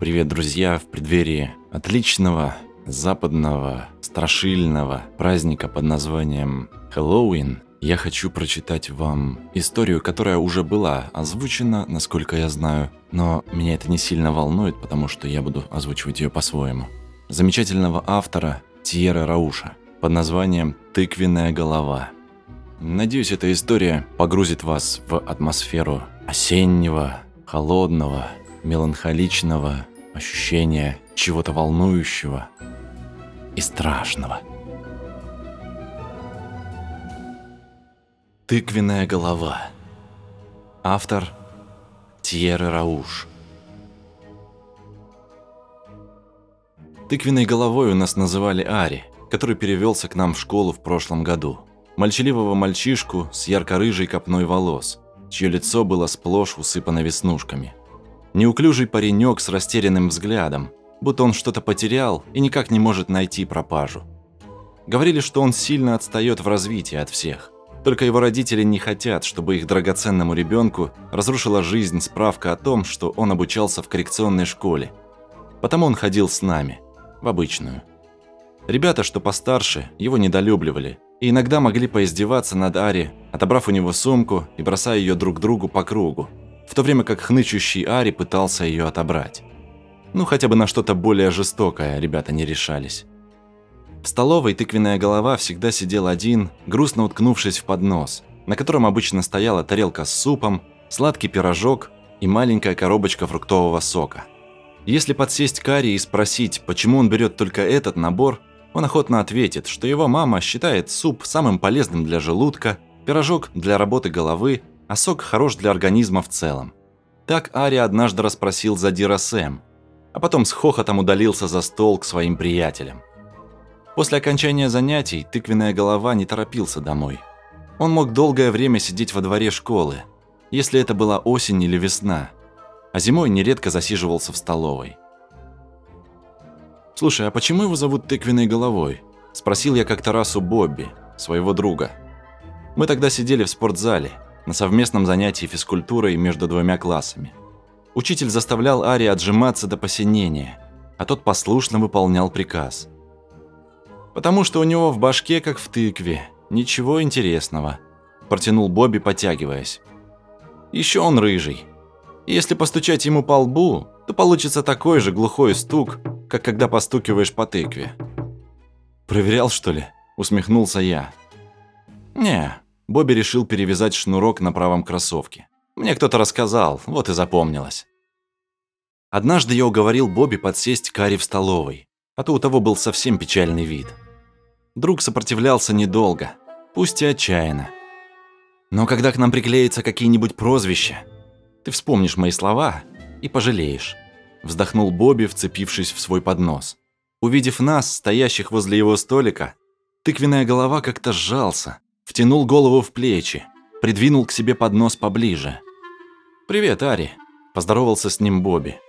Привет, друзья, в преддверии отличного западного страшильного праздника под названием Хэллоуин я хочу прочитать вам историю, которая уже была озвучена, насколько я знаю, но меня это не сильно волнует, потому что я буду озвучивать ее по-своему. Замечательного автора Тьера Рауша под названием «Тыквенная голова». Надеюсь, эта история погрузит вас в атмосферу осеннего, холодного, меланхоличного ощущения чего-то волнующего и страшного. Тыквенная голова. Автор Тьеры Рауш. Тыквенной головой у нас называли Ари, который перевелся к нам в школу в прошлом году. Молчаливого мальчишку с ярко-рыжей копной волос, чье лицо было сплошь усыпано веснушками. Неуклюжий паренек с растерянным взглядом, будто он что-то потерял и никак не может найти пропажу. Говорили, что он сильно отстает в развитии от всех. Только его родители не хотят, чтобы их драгоценному ребенку разрушила жизнь справка о том, что он обучался в коррекционной школе. Потому он ходил с нами, в обычную. Ребята, что постарше, его недолюбливали и иногда могли поиздеваться над Ари, отобрав у него сумку и бросая ее друг другу по кругу, в то время как хнычущий Ари пытался ее отобрать. Ну, хотя бы на что-то более жестокое ребята не решались. В столовой тыквенная голова всегда сидел один, грустно уткнувшись в поднос, на котором обычно стояла тарелка с супом, сладкий пирожок и маленькая коробочка фруктового сока. Если подсесть к Ари и спросить, почему он берет только этот набор, он охотно ответит, что его мама считает суп самым полезным для желудка, пирожок для работы головы, а сок хорош для организма в целом. Так Ари однажды расспросил Задира Сэм, а потом с хохотом удалился за стол к своим приятелям. После окончания занятий тыквенная голова не торопился домой. Он мог долгое время сидеть во дворе школы, если это была осень или весна, а зимой нередко засиживался в столовой. «Слушай, а почему его зовут тыквенной головой?» – спросил я как-то раз у Бобби, своего друга. Мы тогда сидели в спортзале – на совместном занятии физкультурой между двумя классами. Учитель заставлял Ари отжиматься до посинения, а тот послушно выполнял приказ. «Потому что у него в башке, как в тыкве, ничего интересного», – протянул Бобби, потягиваясь. «Еще он рыжий. Если постучать ему по лбу, то получится такой же глухой стук, как когда постукиваешь по тыкве». «Проверял, что ли?» – усмехнулся я. «Не, Бобби решил перевязать шнурок на правом кроссовке. Мне кто-то рассказал, вот и запомнилось. Однажды я уговорил Бобби подсесть к Аре в столовой, а то у того был совсем печальный вид. Друг сопротивлялся недолго, пусть и отчаянно. Но когда к нам приклеятся какие-нибудь прозвища, ты вспомнишь мои слова и пожалеешь. Вздохнул Бобби, вцепившись в свой поднос. Увидев нас, стоящих возле его столика, тыквенная голова как-то сжался, втянул голову в плечи, придвинул к себе поднос поближе. «Привет, Ари», – поздоровался с ним Бобби.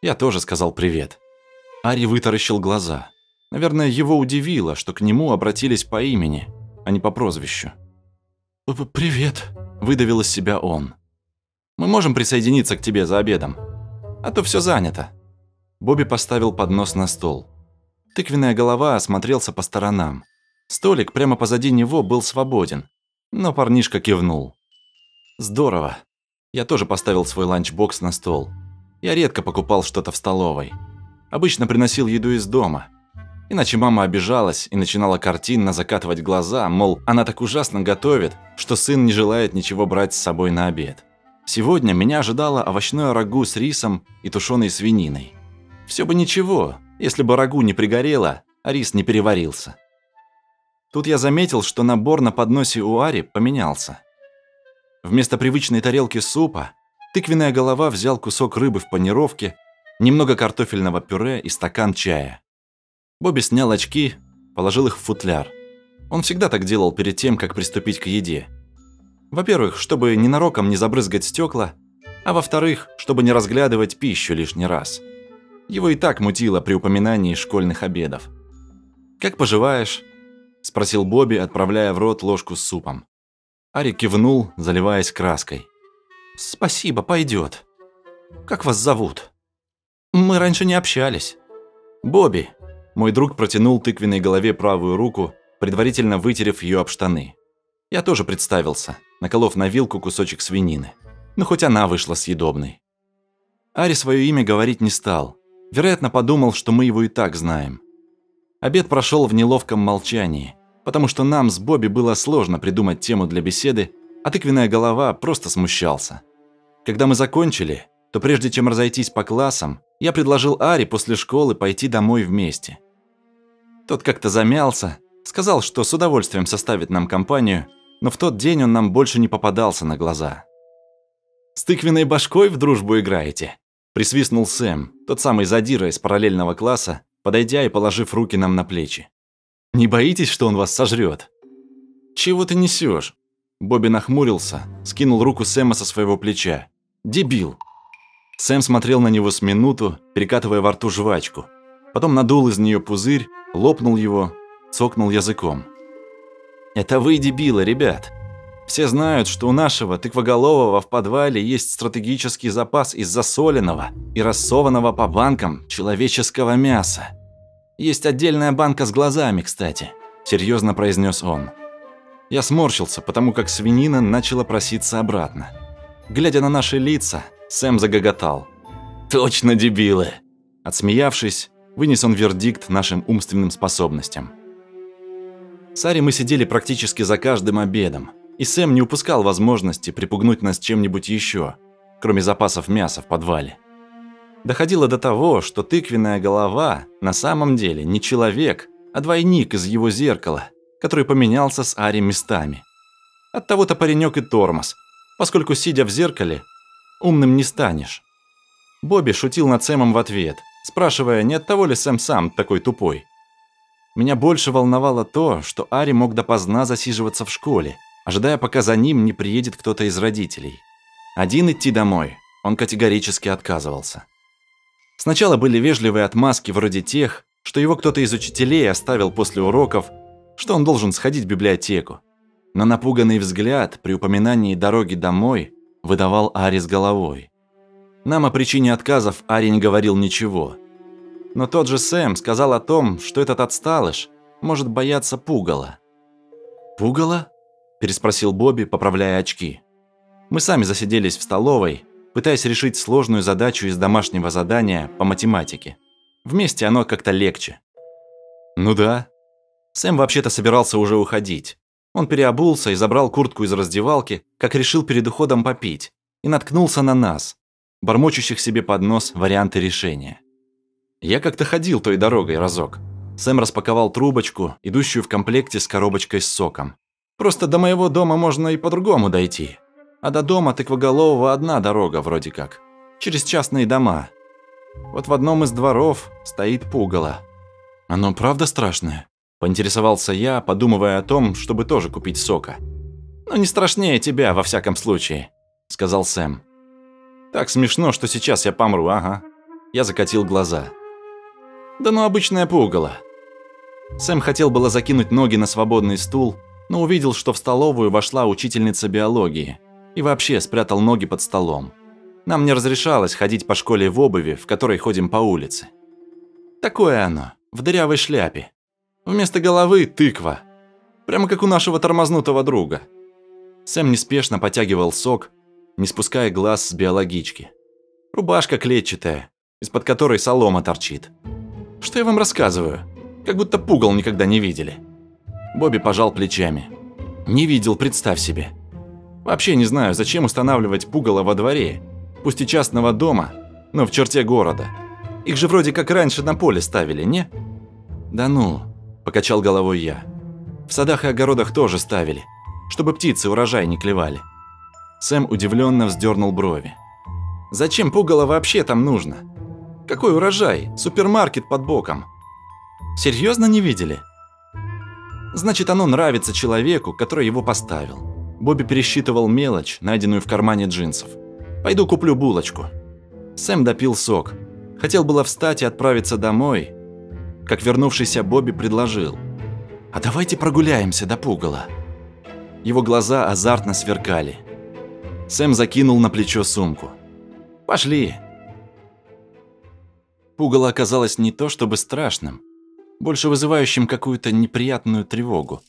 Я тоже сказал привет. Ари вытаращил глаза. Наверное, его удивило, что к нему обратились по имени, а не по прозвищу. «Привет», – выдавил из себя он. «Мы можем присоединиться к тебе за обедом, а то все занято». Бобби поставил поднос на стол. Тыквенная голова осмотрелся по сторонам. Столик прямо позади него был свободен, но парнишка кивнул. «Здорово. Я тоже поставил свой ланчбокс на стол. Я редко покупал что-то в столовой. Обычно приносил еду из дома. Иначе мама обижалась и начинала картинно закатывать глаза, мол, она так ужасно готовит, что сын не желает ничего брать с собой на обед. Сегодня меня ожидало овощное рагу с рисом и тушеной свининой. Все бы ничего, если бы рагу не пригорело, а рис не переварился. Тут я заметил, что набор на подносе у Ари поменялся. Вместо привычной тарелки супа тыквенная голова взял кусок рыбы в панировке, немного картофельного пюре и стакан чая. Бобби снял очки, положил их в футляр. Он всегда так делал перед тем, как приступить к еде. Во-первых, чтобы ненароком не забрызгать стекла, а во-вторых, чтобы не разглядывать пищу лишний раз. Его и так мутило при упоминании школьных обедов. «Как поживаешь?» – спросил Бобби, отправляя в рот ложку с супом. Ари кивнул, заливаясь краской. «Спасибо, пойдет. Как вас зовут?» Мы раньше не общались. Бобби. Мой друг протянул тыквенной голове правую руку, предварительно вытерев ее об штаны. Я тоже представился, наколов на вилку кусочек свинины. Ну, хоть она вышла съедобной. Ари свое имя говорить не стал. Вероятно, подумал, что мы его и так знаем. Обед прошел в неловком молчании, потому что нам с Бобби было сложно придумать тему для беседы, а тыквенная голова просто смущался. Когда мы закончили, то прежде чем разойтись по классам, я предложил Ари после школы пойти домой вместе. Тот как-то замялся, сказал, что с удовольствием составит нам компанию, но в тот день он нам больше не попадался на глаза. «С тыквенной башкой в дружбу играете?» – присвистнул Сэм, тот самый задира из параллельного класса, подойдя и положив руки нам на плечи. «Не боитесь, что он вас сожрет?» «Чего ты несешь? Бобби нахмурился, скинул руку Сэма со своего плеча. «Дебил!» Сэм смотрел на него с минуту, перекатывая во рту жвачку. Потом надул из нее пузырь, лопнул его, цокнул языком. «Это вы дебилы, ребят. Все знают, что у нашего тыквоголового в подвале есть стратегический запас из засоленного и рассованного по банкам человеческого мяса. Есть отдельная банка с глазами, кстати», – серьезно произнес он. Я сморщился, потому как свинина начала проситься обратно. Глядя на наши лица, Сэм загоготал. «Точно дебилы!» Отсмеявшись, вынес он вердикт нашим умственным способностям. С Ари мы сидели практически за каждым обедом, и Сэм не упускал возможности припугнуть нас чем-нибудь еще, кроме запасов мяса в подвале. Доходило до того, что тыквенная голова на самом деле не человек, а двойник из его зеркала, который поменялся с Ари местами. Оттого-то паренек и тормоз, поскольку, сидя в зеркале, умным не станешь. Бобби шутил над Сэмом в ответ, спрашивая, не от того ли Сэм сам такой тупой. Меня больше волновало то, что Ари мог допоздна засиживаться в школе, ожидая, пока за ним не приедет кто-то из родителей. Один идти домой он категорически отказывался. Сначала были вежливые отмазки вроде тех, что его кто-то из учителей оставил после уроков что он должен сходить в библиотеку. Но напуганный взгляд при упоминании дороги домой выдавал Ари с головой. Нам о причине отказов Ари не говорил ничего. Но тот же Сэм сказал о том, что этот отсталыш может бояться пугала. «Пугало?» – переспросил Бобби, поправляя очки. Мы сами засиделись в столовой, пытаясь решить сложную задачу из домашнего задания по математике. Вместе оно как-то легче. «Ну да», Сэм вообще-то собирался уже уходить. Он переобулся и забрал куртку из раздевалки, как решил перед уходом попить, и наткнулся на нас, бормочущих себе под нос варианты решения. Я как-то ходил той дорогой разок. Сэм распаковал трубочку, идущую в комплекте с коробочкой с соком. Просто до моего дома можно и по-другому дойти. А до дома тыквоголового одна дорога вроде как. Через частные дома. Вот в одном из дворов стоит пугало. Оно правда страшное? Поинтересовался я, подумывая о том, чтобы тоже купить сока. «Ну, не страшнее тебя, во всяком случае», — сказал Сэм. «Так смешно, что сейчас я помру, ага». Я закатил глаза. «Да ну, обычное пугало». Сэм хотел было закинуть ноги на свободный стул, но увидел, что в столовую вошла учительница биологии и вообще спрятал ноги под столом. Нам не разрешалось ходить по школе в обуви, в которой ходим по улице. Такое оно, в дырявой шляпе, Вместо головы тыква. Прямо как у нашего тормознутого друга. Сэм неспешно потягивал сок, не спуская глаз с биологички. Рубашка клетчатая, из-под которой солома торчит. Что я вам рассказываю? Как будто пугал никогда не видели. Бобби пожал плечами. Не видел, представь себе. Вообще не знаю, зачем устанавливать пугало во дворе, пусть и частного дома, но в черте города. Их же вроде как раньше на поле ставили, не? Да ну, – покачал головой я. «В садах и огородах тоже ставили, чтобы птицы урожай не клевали». Сэм удивленно вздернул брови. «Зачем пугало вообще там нужно? Какой урожай? Супермаркет под боком. Серьезно не видели?» «Значит, оно нравится человеку, который его поставил». Бобби пересчитывал мелочь, найденную в кармане джинсов. «Пойду куплю булочку». Сэм допил сок. Хотел было встать и отправиться домой, как вернувшийся Бобби предложил. «А давайте прогуляемся до пугала». Его глаза азартно сверкали. Сэм закинул на плечо сумку. «Пошли». Пугало оказалось не то чтобы страшным, больше вызывающим какую-то неприятную тревогу.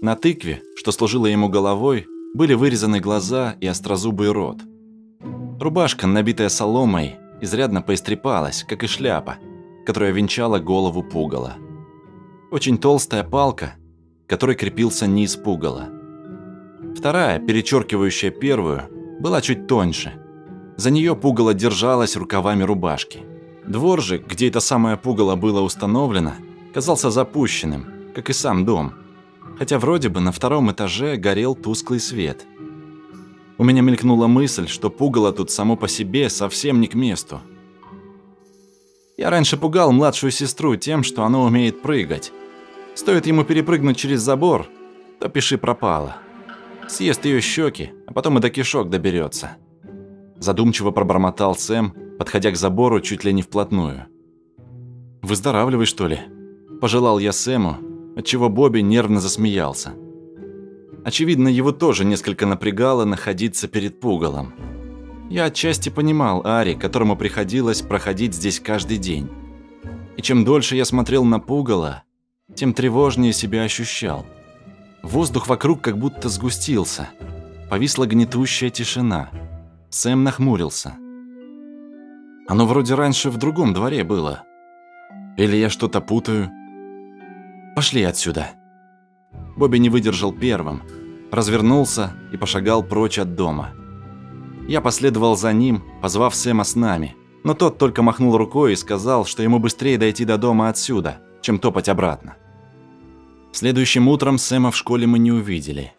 На тыкве, что служило ему головой, были вырезаны глаза и острозубый рот. Рубашка, набитая соломой, изрядно поистрепалась, как и шляпа, которая венчала голову пугала. Очень толстая палка, которой крепился низ пугала. Вторая, перечеркивающая первую, была чуть тоньше. За нее пугало держалась рукавами рубашки. Дворжик, где это самое пугало было установлено, казался запущенным, как и сам дом. Хотя вроде бы на втором этаже горел тусклый свет. У меня мелькнула мысль, что пугало тут само по себе совсем не к месту. Я раньше пугал младшую сестру тем, что она умеет прыгать. Стоит ему перепрыгнуть через забор, то пиши пропало. Съест ее щеки, а потом и до кишок доберется. Задумчиво пробормотал Сэм, подходя к забору чуть ли не вплотную. «Выздоравливай, что ли?» Пожелал я Сэму, отчего Бобби нервно засмеялся. Очевидно, его тоже несколько напрягало находиться перед пугалом. Я отчасти понимал Ари, которому приходилось проходить здесь каждый день. И чем дольше я смотрел на пугало, тем тревожнее себя ощущал. Воздух вокруг как будто сгустился. Повисла гнетущая тишина. Сэм нахмурился. Оно вроде раньше в другом дворе было. Или я что-то путаю? Пошли отсюда. Бобби не выдержал первым, развернулся и пошагал прочь от дома. Я последовал за ним, позвав Сэма с нами, но тот только махнул рукой и сказал, что ему быстрее дойти до дома отсюда, чем топать обратно. Следующим утром Сэма в школе мы не увидели.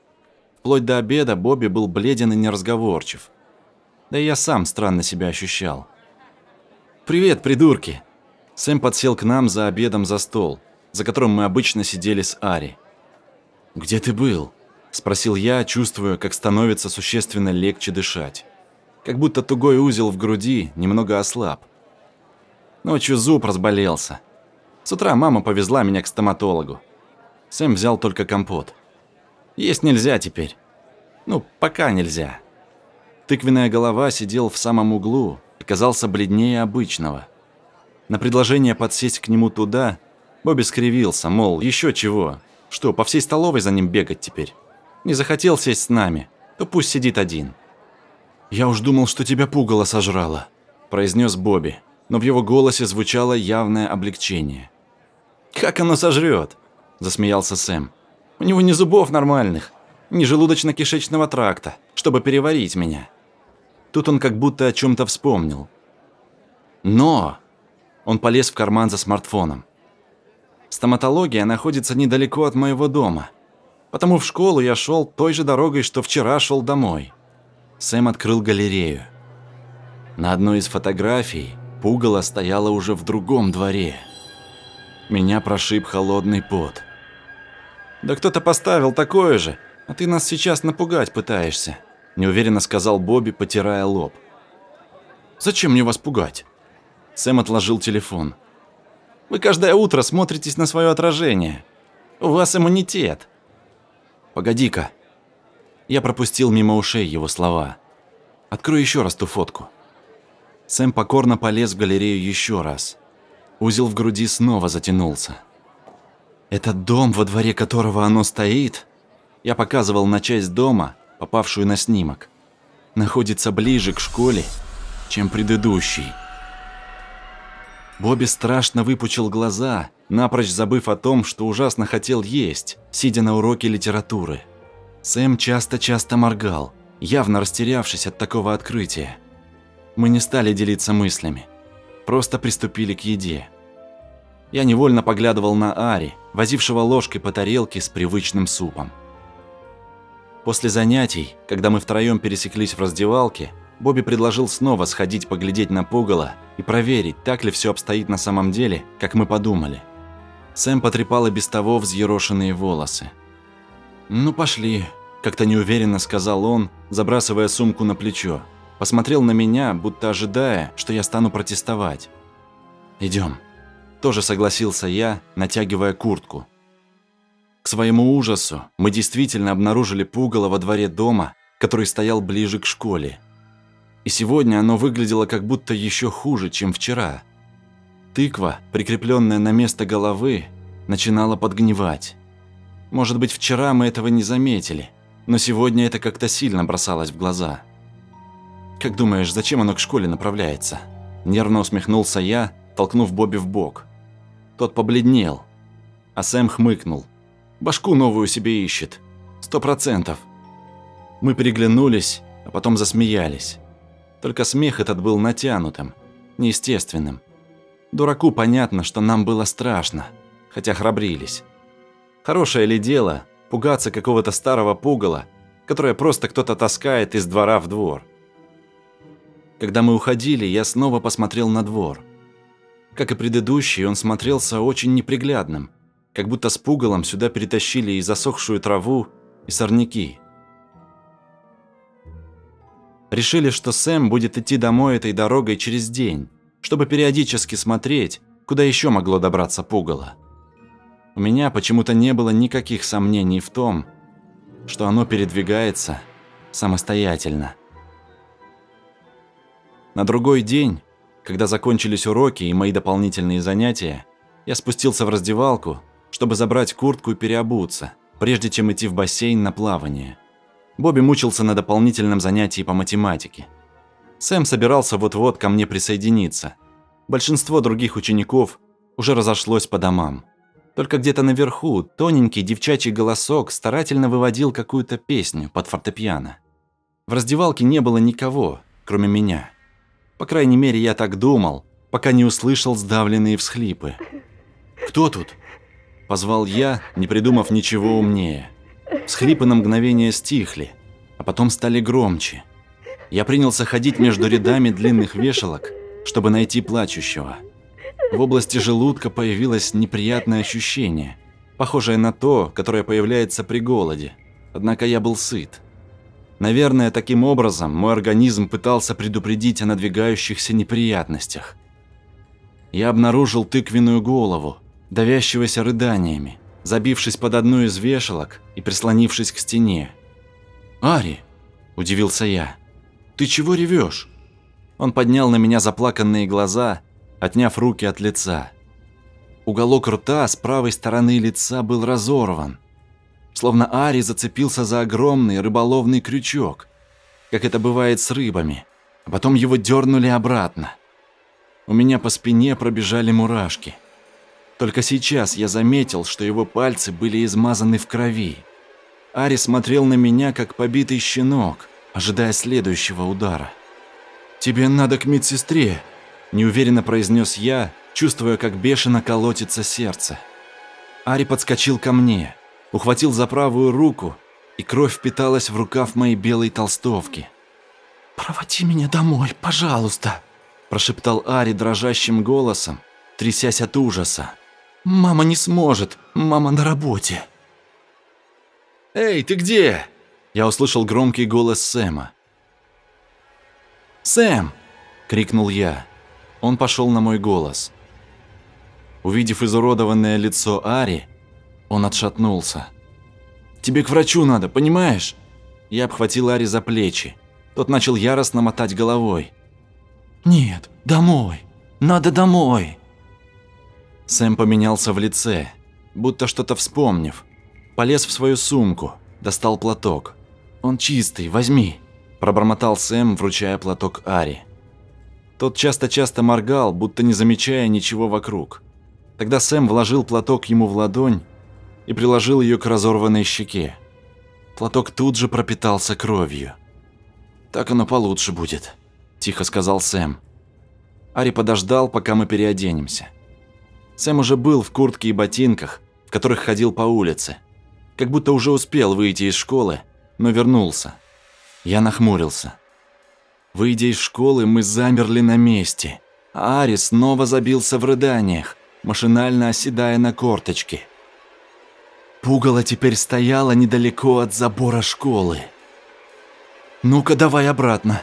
Вплоть до обеда Бобби был бледен и неразговорчив. Да и я сам странно себя ощущал. «Привет, придурки!» Сэм подсел к нам за обедом за стол, за которым мы обычно сидели с Ари. «Где ты был?» – спросил я, чувствуя, как становится существенно легче дышать. Как будто тугой узел в груди немного ослаб. Ночью зуб разболелся. С утра мама повезла меня к стоматологу. Сэм взял только компот. Есть нельзя теперь. Ну, пока нельзя. Тыквенная голова сидел в самом углу и казался бледнее обычного. На предложение подсесть к нему туда, Бобби скривился, мол, еще чего. Что, по всей столовой за ним бегать теперь? Не захотел сесть с нами, то пусть сидит один. «Я уж думал, что тебя пугало сожрало», – произнес Бобби, но в его голосе звучало явное облегчение. «Как оно сожрет? – засмеялся Сэм. «У него ни зубов нормальных, ни желудочно-кишечного тракта, чтобы переварить меня». Тут он как будто о чем то вспомнил. «Но!» Он полез в карман за смартфоном. «Стоматология находится недалеко от моего дома, потому в школу я шел той же дорогой, что вчера шел домой». Сэм открыл галерею. На одной из фотографий пугало стояло уже в другом дворе. Меня прошиб холодный пот. «Да кто-то поставил такое же, а ты нас сейчас напугать пытаешься», неуверенно сказал Бобби, потирая лоб. «Зачем мне вас пугать?» Сэм отложил телефон. «Вы каждое утро смотритесь на свое отражение. У вас иммунитет». «Погоди-ка». Я пропустил мимо ушей его слова. «Открой еще раз ту фотку». Сэм покорно полез в галерею еще раз. Узел в груди снова затянулся. Этот дом, во дворе которого оно стоит, я показывал на часть дома, попавшую на снимок, находится ближе к школе, чем предыдущий. Бобби страшно выпучил глаза, напрочь забыв о том, что ужасно хотел есть, сидя на уроке литературы. Сэм часто-часто моргал, явно растерявшись от такого открытия. Мы не стали делиться мыслями просто приступили к еде. Я невольно поглядывал на Ари, возившего ложкой по тарелке с привычным супом. После занятий, когда мы втроем пересеклись в раздевалке, Бобби предложил снова сходить поглядеть на пугало и проверить, так ли все обстоит на самом деле, как мы подумали. Сэм потрепал и без того взъерошенные волосы. «Ну, пошли», – как-то неуверенно сказал он, забрасывая сумку на плечо. Посмотрел на меня, будто ожидая, что я стану протестовать. Идем. Тоже согласился я, натягивая куртку. К своему ужасу мы действительно обнаружили пугало во дворе дома, который стоял ближе к школе. И сегодня оно выглядело как будто еще хуже, чем вчера. Тыква, прикрепленная на место головы, начинала подгнивать. Может быть, вчера мы этого не заметили, но сегодня это как-то сильно бросалось в глаза. «Как думаешь, зачем оно к школе направляется?» Нервно усмехнулся я, толкнув Бобби в бок. Тот побледнел, а Сэм хмыкнул. «Башку новую себе ищет. Сто процентов». Мы переглянулись, а потом засмеялись. Только смех этот был натянутым, неестественным. Дураку понятно, что нам было страшно, хотя храбрились. Хорошее ли дело пугаться какого-то старого пугала, которое просто кто-то таскает из двора в двор? Когда мы уходили, я снова посмотрел на двор. Как и предыдущий, он смотрелся очень неприглядным, как будто с пугалом сюда перетащили и засохшую траву, и сорняки. Решили, что Сэм будет идти домой этой дорогой через день, чтобы периодически смотреть, куда еще могло добраться пугало. У меня почему-то не было никаких сомнений в том, что оно передвигается самостоятельно. На другой день, когда закончились уроки и мои дополнительные занятия, я спустился в раздевалку, чтобы забрать куртку и переобуться, прежде чем идти в бассейн на плавание. Бобби мучился на дополнительном занятии по математике. Сэм собирался вот-вот ко мне присоединиться. Большинство других учеников уже разошлось по домам. Только где-то наверху тоненький девчачий голосок старательно выводил какую-то песню под фортепиано. В раздевалке не было никого, кроме меня. По крайней мере, я так думал, пока не услышал сдавленные всхлипы. «Кто тут?» – позвал я, не придумав ничего умнее. Всхлипы на мгновение стихли, а потом стали громче. Я принялся ходить между рядами длинных вешалок, чтобы найти плачущего – в области желудка появилось неприятное ощущение, похожее на то, которое появляется при голоде. Однако я был сыт. Наверное, таким образом мой организм пытался предупредить о надвигающихся неприятностях. Я обнаружил тыквенную голову, давящегося рыданиями, забившись под одну из вешалок и прислонившись к стене. «Ари!» – удивился я. «Ты чего ревешь?» Он поднял на меня заплаканные глаза отняв руки от лица. Уголок рта с правой стороны лица был разорван, словно Ари зацепился за огромный рыболовный крючок, как это бывает с рыбами, а потом его дернули обратно. У меня по спине пробежали мурашки. Только сейчас я заметил, что его пальцы были измазаны в крови. Ари смотрел на меня, как побитый щенок, ожидая следующего удара. «Тебе надо к медсестре», неуверенно произнес я, чувствуя, как бешено колотится сердце. Ари подскочил ко мне, ухватил за правую руку, и кровь впиталась в рукав моей белой толстовки. «Проводи меня домой, пожалуйста», – прошептал Ари дрожащим голосом, трясясь от ужаса. «Мама не сможет, мама на работе». «Эй, ты где?» Я услышал громкий голос Сэма. «Сэм!» – крикнул я. Он пошел на мой голос. Увидев изуродованное лицо Ари, он отшатнулся. «Тебе к врачу надо, понимаешь?» Я обхватил Ари за плечи. Тот начал яростно мотать головой. «Нет, домой! Надо домой!» Сэм поменялся в лице, будто что-то вспомнив. Полез в свою сумку, достал платок. «Он чистый, возьми!» – пробормотал Сэм, вручая платок Ари. Тот часто-часто моргал, будто не замечая ничего вокруг. Тогда Сэм вложил платок ему в ладонь и приложил ее к разорванной щеке. Платок тут же пропитался кровью. «Так оно получше будет», – тихо сказал Сэм. Ари подождал, пока мы переоденемся. Сэм уже был в куртке и ботинках, в которых ходил по улице. Как будто уже успел выйти из школы, но вернулся. Я нахмурился. Выйдя из школы, мы замерли на месте. А Ари снова забился в рыданиях, машинально оседая на корточки. Пугало теперь стояло недалеко от забора школы. «Ну-ка, давай обратно».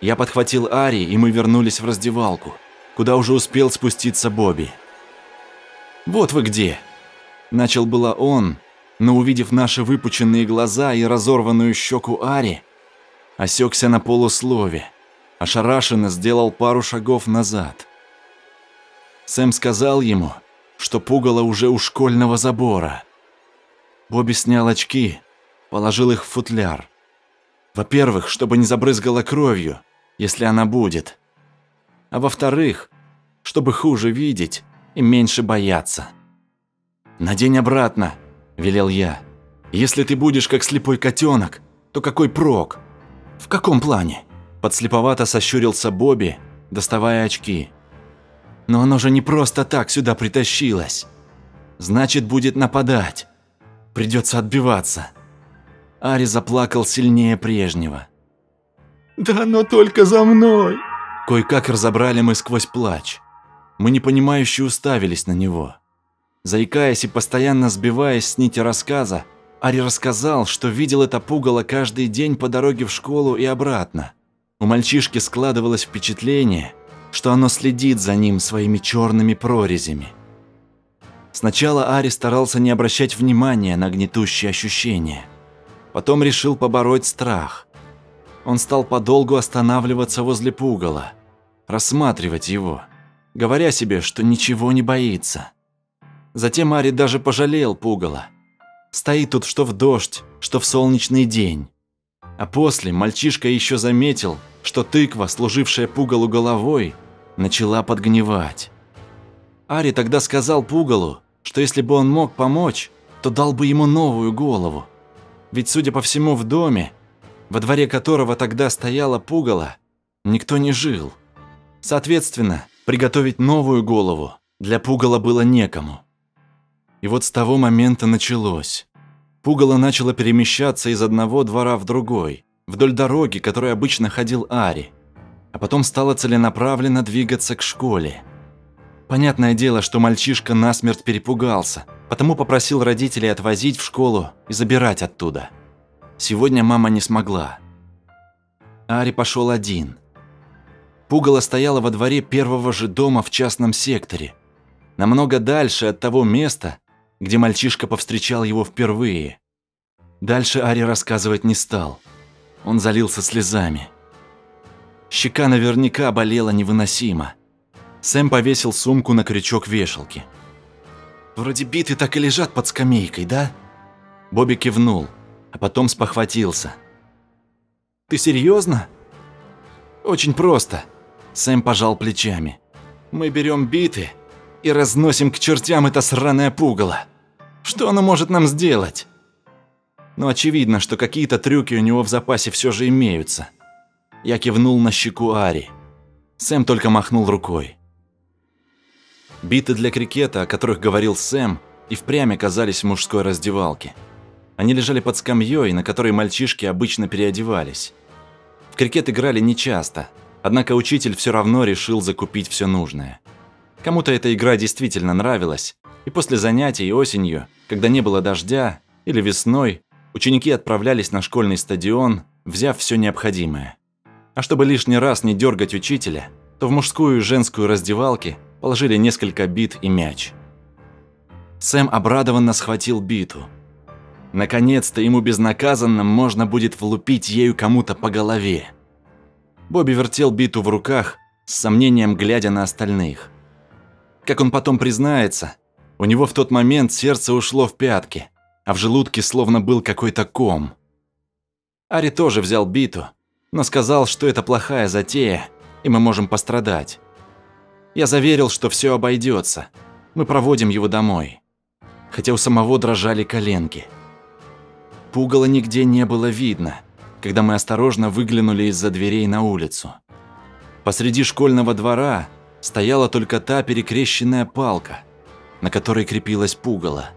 Я подхватил Ари, и мы вернулись в раздевалку, куда уже успел спуститься Бобби. «Вот вы где!» Начал было он, но увидев наши выпученные глаза и разорванную щеку Ари, осекся на полуслове, ошарашенно сделал пару шагов назад. Сэм сказал ему, что пугало уже у школьного забора. Бобби снял очки, положил их в футляр. Во-первых, чтобы не забрызгало кровью, если она будет. А во-вторых, чтобы хуже видеть и меньше бояться. «Надень обратно», – велел я. «Если ты будешь как слепой котенок, то какой прок?» «В каком плане?» Подслеповато сощурился Бобби, доставая очки. «Но оно же не просто так сюда притащилось. Значит, будет нападать. Придется отбиваться». Ари заплакал сильнее прежнего. «Да оно только за мной!» Кое-как разобрали мы сквозь плач. Мы непонимающе уставились на него. Заикаясь и постоянно сбиваясь с нити рассказа, Ари рассказал, что видел это пугало каждый день по дороге в школу и обратно. У мальчишки складывалось впечатление, что оно следит за ним своими черными прорезями. Сначала Ари старался не обращать внимания на гнетущие ощущения. Потом решил побороть страх. Он стал подолгу останавливаться возле пугала, рассматривать его, говоря себе, что ничего не боится. Затем Ари даже пожалел пугала – Стоит тут что в дождь, что в солнечный день. А после мальчишка еще заметил, что тыква, служившая пугалу головой, начала подгнивать. Ари тогда сказал пугалу, что если бы он мог помочь, то дал бы ему новую голову. Ведь, судя по всему, в доме, во дворе которого тогда стояла пугало, никто не жил. Соответственно, приготовить новую голову для пугала было некому. И вот с того момента началось. Пугало начало перемещаться из одного двора в другой, вдоль дороги, которой обычно ходил Ари, а потом стало целенаправленно двигаться к школе. Понятное дело, что мальчишка насмерть перепугался, потому попросил родителей отвозить в школу и забирать оттуда. Сегодня мама не смогла. Ари пошел один. Пугало стояло во дворе первого же дома в частном секторе, намного дальше от того места, где мальчишка повстречал его впервые. Дальше Ари рассказывать не стал. Он залился слезами. Щека наверняка болела невыносимо. Сэм повесил сумку на крючок вешалки. «Вроде биты так и лежат под скамейкой, да?» Бобби кивнул, а потом спохватился. «Ты серьезно?» «Очень просто», – Сэм пожал плечами. «Мы берем биты и разносим к чертям это сраное пугало. Что оно может нам сделать? Но очевидно, что какие-то трюки у него в запасе все же имеются. Я кивнул на щеку Ари. Сэм только махнул рукой. Биты для крикета, о которых говорил Сэм, и впрямь оказались в мужской раздевалке. Они лежали под скамьей, на которой мальчишки обычно переодевались. В крикет играли нечасто, однако учитель все равно решил закупить все нужное. Кому-то эта игра действительно нравилась, и после занятий осенью, когда не было дождя, или весной, ученики отправлялись на школьный стадион, взяв все необходимое. А чтобы лишний раз не дергать учителя, то в мужскую и женскую раздевалки положили несколько бит и мяч. Сэм обрадованно схватил биту. Наконец-то ему безнаказанно можно будет влупить ею кому-то по голове. Бобби вертел биту в руках, с сомнением глядя на остальных. Как он потом признается, у него в тот момент сердце ушло в пятки, а в желудке словно был какой-то ком. Ари тоже взял биту, но сказал, что это плохая затея, и мы можем пострадать. Я заверил, что все обойдется. Мы проводим его домой. Хотя у самого дрожали коленки. Пугала нигде не было видно, когда мы осторожно выглянули из-за дверей на улицу. Посреди школьного двора стояла только та перекрещенная палка – на которой крепилась пугало.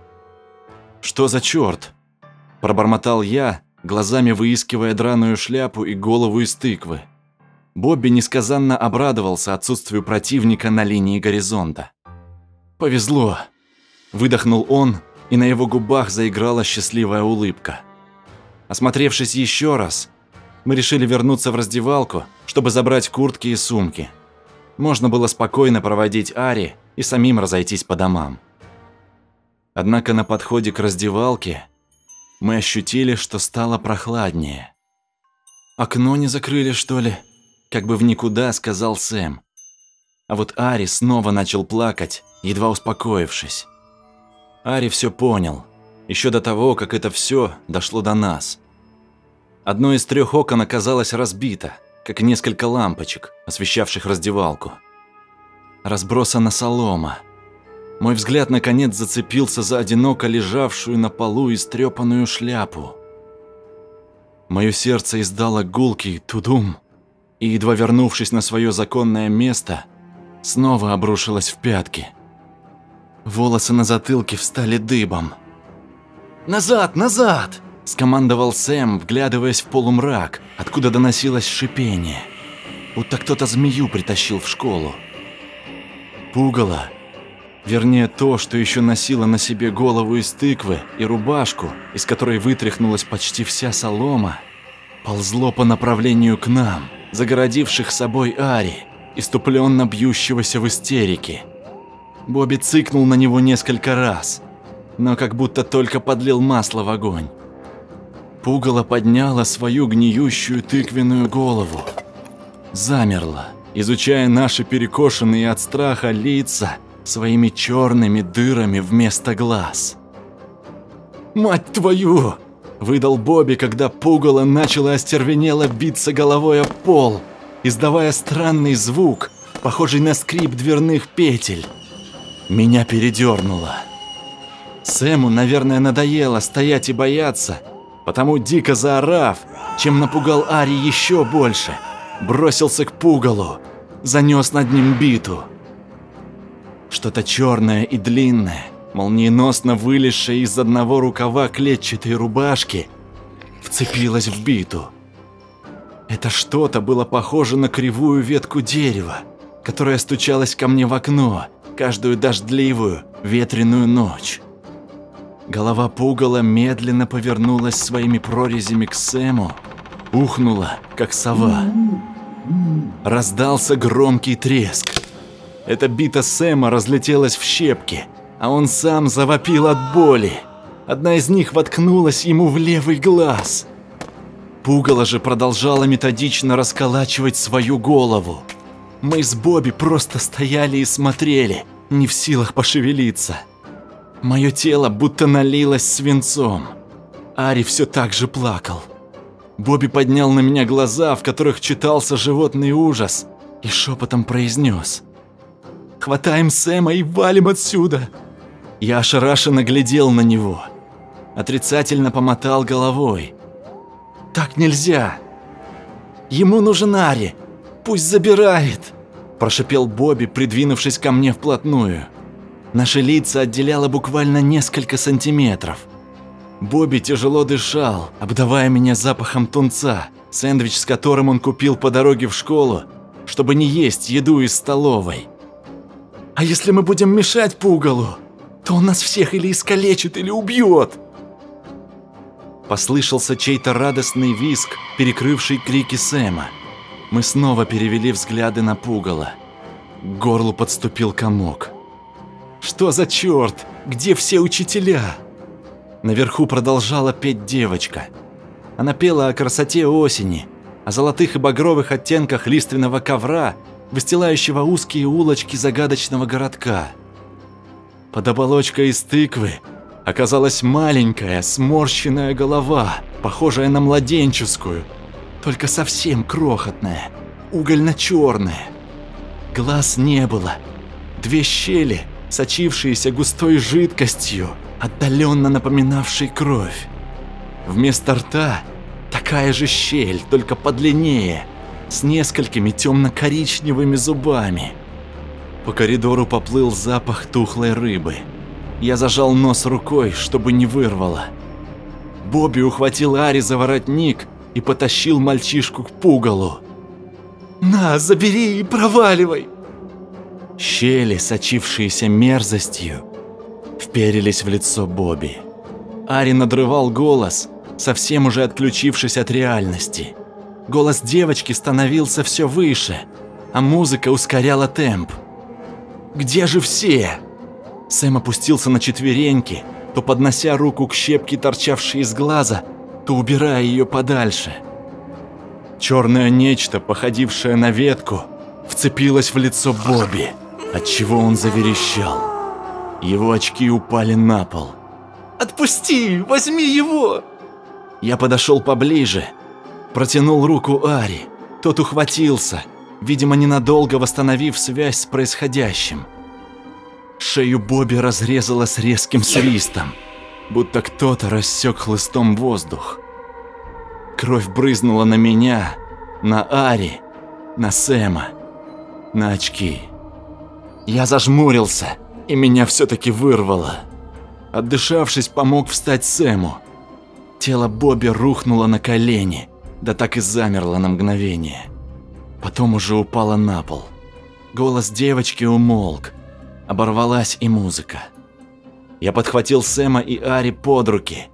«Что за черт?» – пробормотал я, глазами выискивая драную шляпу и голову из тыквы. Бобби несказанно обрадовался отсутствию противника на линии горизонта. «Повезло!» – выдохнул он, и на его губах заиграла счастливая улыбка. Осмотревшись еще раз, мы решили вернуться в раздевалку, чтобы забрать куртки и сумки. Можно было спокойно проводить Ари и самим разойтись по домам. Однако на подходе к раздевалке мы ощутили, что стало прохладнее. «Окно не закрыли, что ли?» – как бы в никуда сказал Сэм. А вот Ари снова начал плакать, едва успокоившись. Ари все понял, еще до того, как это все дошло до нас. Одно из трех окон оказалось разбито, как несколько лампочек, освещавших раздевалку. Разбросана солома. Мой взгляд наконец зацепился за одиноко лежавшую на полу истрепанную шляпу. Мое сердце издало гулкий тудум, и, едва вернувшись на свое законное место, снова обрушилось в пятки. Волосы на затылке встали дыбом. «Назад, назад!» – скомандовал Сэм, вглядываясь в полумрак, откуда доносилось шипение. Будто кто-то змею притащил в школу. Пугало, вернее то, что еще носило на себе голову из тыквы и рубашку, из которой вытряхнулась почти вся солома, ползло по направлению к нам, загородивших собой Ари, иступленно бьющегося в истерике. Бобби цыкнул на него несколько раз, но как будто только подлил масло в огонь. Пугало подняло свою гниющую тыквенную голову. Замерла, изучая наши перекошенные от страха лица своими черными дырами вместо глаз. «Мать твою!» – выдал Бобби, когда пугало начало остервенело биться головой об пол, издавая странный звук, похожий на скрип дверных петель. Меня передернуло. Сэму, наверное, надоело стоять и бояться, потому дико заорав, чем напугал Ари еще больше, бросился к пугалу, занес над ним биту. Что-то черное и длинное, молниеносно вылезшее из одного рукава клетчатой рубашки, вцепилось в биту. Это что-то было похоже на кривую ветку дерева, которая стучалась ко мне в окно, каждую дождливую, ветреную ночь. Голова пугала медленно повернулась своими прорезями к Сэму, ухнула, как сова. Раздался громкий треск. Эта бита Сэма разлетелась в щепки, а он сам завопил от боли. Одна из них воткнулась ему в левый глаз. Пугало же продолжало методично расколачивать свою голову. Мы с Бобби просто стояли и смотрели, не в силах пошевелиться. Мое тело будто налилось свинцом. Ари все так же плакал. Бобби поднял на меня глаза, в которых читался животный ужас, и шепотом произнес. «Хватаем Сэма и валим отсюда!» Я ошарашенно глядел на него. Отрицательно помотал головой. «Так нельзя! Ему нужен Ари! Пусть забирает!» Прошипел Бобби, придвинувшись ко мне вплотную. Наши лица отделяло буквально несколько сантиметров. Бобби тяжело дышал, обдавая меня запахом тунца, сэндвич с которым он купил по дороге в школу, чтобы не есть еду из столовой. «А если мы будем мешать Пугалу, то он нас всех или искалечит, или убьет!» Послышался чей-то радостный визг, перекрывший крики Сэма. Мы снова перевели взгляды на пугало. К горлу подступил комок. «Что за черт? Где все учителя?» Наверху продолжала петь девочка. Она пела о красоте осени, о золотых и багровых оттенках лиственного ковра, выстилающего узкие улочки загадочного городка. Под оболочкой из тыквы оказалась маленькая, сморщенная голова, похожая на младенческую, только совсем крохотная, угольно-черная. Глаз не было. Две щели, сочившиеся густой жидкостью, отдаленно напоминавшей кровь. Вместо рта такая же щель, только подлиннее, с несколькими темно-коричневыми зубами. По коридору поплыл запах тухлой рыбы. Я зажал нос рукой, чтобы не вырвало. Бобби ухватил Ари за воротник и потащил мальчишку к пугалу. «На, забери и проваливай!» Щели, сочившиеся мерзостью, вперились в лицо Бобби. Ари надрывал голос, совсем уже отключившись от реальности. Голос девочки становился все выше, а музыка ускоряла темп. «Где же все?» Сэм опустился на четвереньки, то поднося руку к щепке, торчавшей из глаза, то убирая ее подальше. Черное нечто, походившее на ветку, вцепилась в лицо Бобби, отчего он заверещал. Его очки упали на пол. «Отпусти! Возьми его!» Я подошел поближе, протянул руку Ари. Тот ухватился, видимо, ненадолго восстановив связь с происходящим. Шею Бобби разрезало с резким свистом, будто кто-то рассек хлыстом воздух. Кровь брызнула на меня, на Ари, на Сэма, на очки. Я зажмурился, и меня все-таки вырвало. Отдышавшись, помог встать Сэму. Тело Бобби рухнуло на колени, да так и замерло на мгновение. Потом уже упало на пол. Голос девочки умолк. Оборвалась и музыка. Я подхватил Сэма и Ари под руки.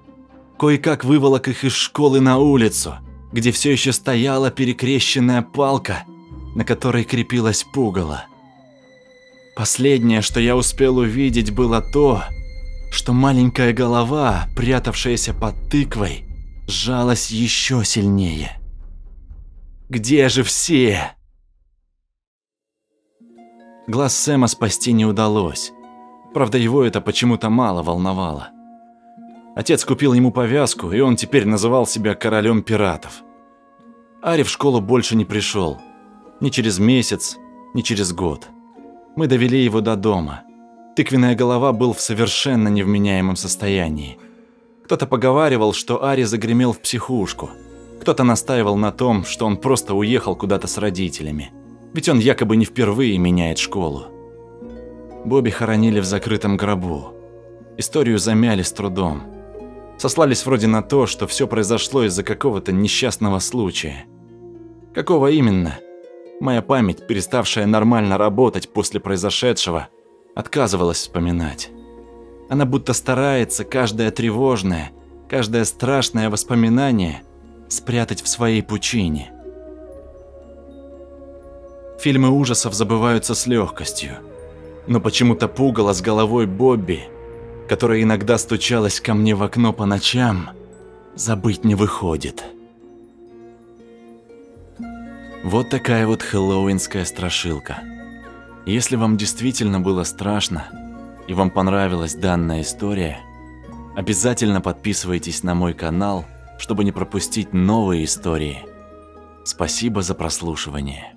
Кое-как выволок их из школы на улицу, где все еще стояла перекрещенная палка, на которой крепилась пугало. Последнее, что я успел увидеть, было то, что маленькая голова, прятавшаяся под тыквой, сжалась еще сильнее. Где же все? Глаз Сэма спасти не удалось. Правда, его это почему-то мало волновало. Отец купил ему повязку, и он теперь называл себя королем пиратов. Ари в школу больше не пришел. Ни через месяц, ни через год. Мы довели его до дома. Тыквенная голова был в совершенно невменяемом состоянии. Кто-то поговаривал, что Ари загремел в психушку. Кто-то настаивал на том, что он просто уехал куда-то с родителями. Ведь он якобы не впервые меняет школу. Бобби хоронили в закрытом гробу. Историю замяли с трудом. Сослались вроде на то, что все произошло из-за какого-то несчастного случая. Какого именно? Моя память, переставшая нормально работать после произошедшего, отказывалась вспоминать. Она будто старается каждое тревожное, каждое страшное воспоминание спрятать в своей пучине. Фильмы ужасов забываются с легкостью, но почему-то пугало с головой Бобби, которая иногда стучалась ко мне в окно по ночам, забыть не выходит. Вот такая вот хэллоуинская страшилка. Если вам действительно было страшно и вам понравилась данная история, обязательно подписывайтесь на мой канал, чтобы не пропустить новые истории. Спасибо за прослушивание.